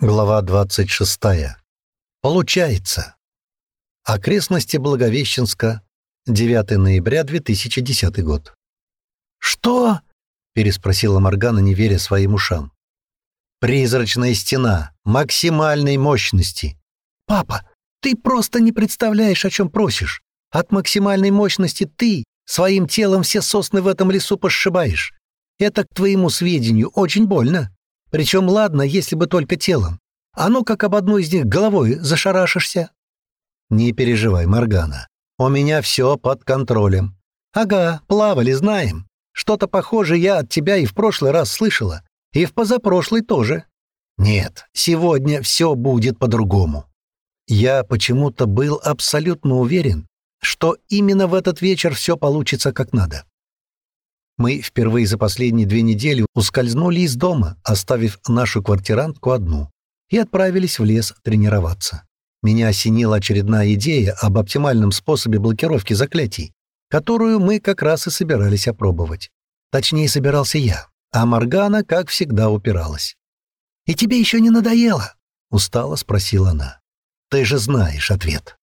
Глава 26. Получается. Окрестности Благовещенска. 9 ноября 2010 год. «Что?» — переспросила Моргана, не веря своим ушам. «Призрачная стена. Максимальной мощности». «Папа, ты просто не представляешь, о чем просишь. От максимальной мощности ты своим телом все сосны в этом лесу пошибаешь. Это, к твоему сведению, очень больно. Причем ладно, если бы только телом. А ну как об одну из них головой зашарашишься. Не переживай, Моргана. У меня все под контролем. Ага, плавали, знаем. Что-то похожее я от тебя и в прошлый раз слышала. И в позапрошлый тоже. Нет, сегодня все будет по-другому. Я почему-то был абсолютно уверен, что именно в этот вечер все получится как надо. Мы впервые за последние две недели ускользнули из дома, оставив нашу квартирантку одну, и отправились в лес тренироваться. Меня осенила очередная идея об оптимальном способе блокировки заклятий, которую мы как раз и собирались опробовать. Точнее, собирался я, а Моргана, как всегда, упиралась. «И тебе еще не надоело?» — устало спросила она. «Ты же знаешь ответ».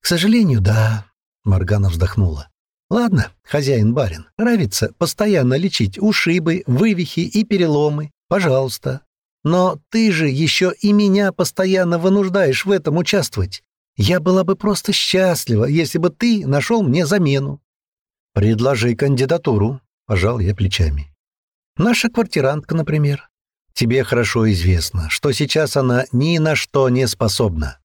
«К сожалению, да», — Моргана вздохнула. Ладно, хозяин-барин, нравится постоянно лечить ушибы, вывихи и переломы. Пожалуйста. Но ты же еще и меня постоянно вынуждаешь в этом участвовать. Я была бы просто счастлива, если бы ты нашел мне замену. Предложи кандидатуру, пожал я плечами. Наша квартирантка, например. Тебе хорошо известно, что сейчас она ни на что не способна.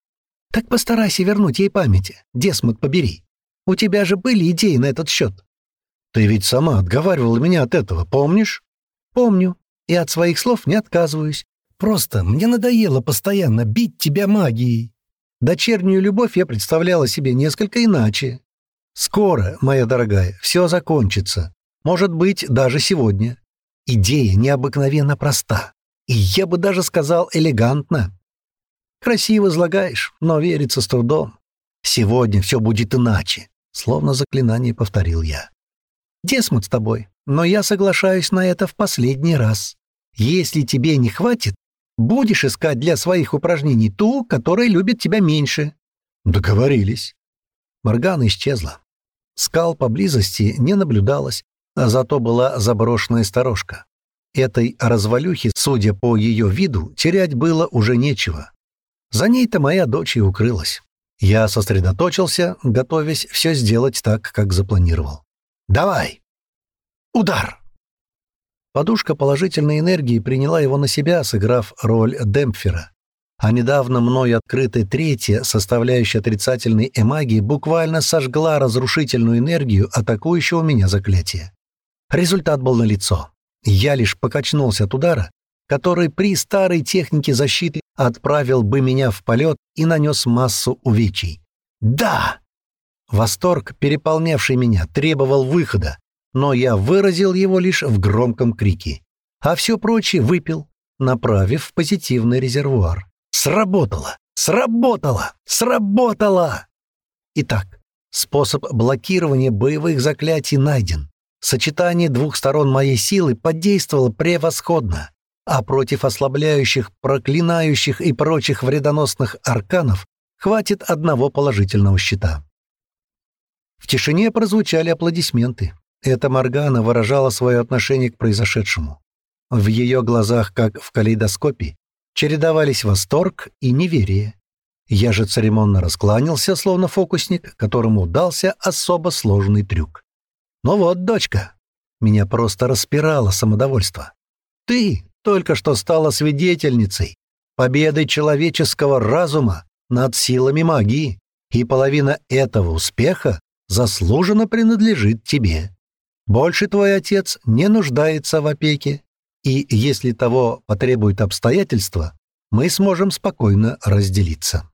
Так постарайся вернуть ей память. Десмот побери. У тебя же были идеи на этот счет. Ты ведь сама отговаривала меня от этого, помнишь? Помню. И от своих слов не отказываюсь. Просто мне надоело постоянно бить тебя магией. Дочернюю любовь я представляла себе несколько иначе. Скоро, моя дорогая, все закончится. Может быть, даже сегодня. Идея необыкновенно проста. И я бы даже сказал элегантно. Красиво излагаешь, но верится с трудом. Сегодня все будет иначе. Словно заклинание повторил я. «Десмут с тобой, но я соглашаюсь на это в последний раз. Если тебе не хватит, будешь искать для своих упражнений ту, которая любит тебя меньше». «Договорились». Моргана исчезла. Скал поблизости не наблюдалось, а зато была заброшенная сторожка. Этой развалюхе, судя по ее виду, терять было уже нечего. За ней-то моя дочь и укрылась. Я сосредоточился, готовясь все сделать так, как запланировал. «Давай!» «Удар!» Подушка положительной энергии приняла его на себя, сыграв роль демпфера. А недавно мной открытая третья, составляющая отрицательной эмагии, буквально сожгла разрушительную энергию атакующего меня заклятия. Результат был налицо. Я лишь покачнулся от удара, который при старой технике защиты отправил бы меня в полет и нанес массу увечий. «Да!» Восторг, переполнявший меня, требовал выхода, но я выразил его лишь в громком крике, а все прочее выпил, направив в позитивный резервуар. Сработало! Сработало! Сработало! Итак, способ блокирования боевых заклятий найден. Сочетание двух сторон моей силы подействовало превосходно а против ослабляющих, проклинающих и прочих вредоносных арканов хватит одного положительного щита. В тишине прозвучали аплодисменты. Эта Моргана выражала свое отношение к произошедшему. В ее глазах, как в калейдоскопе, чередовались восторг и неверие. Я же церемонно раскланялся, словно фокусник, которому удался особо сложный трюк. «Ну вот, дочка!» Меня просто распирало самодовольство. «Ты, только что стала свидетельницей победы человеческого разума над силами магии, и половина этого успеха заслуженно принадлежит тебе. Больше твой отец не нуждается в опеке, и если того потребуют обстоятельства, мы сможем спокойно разделиться.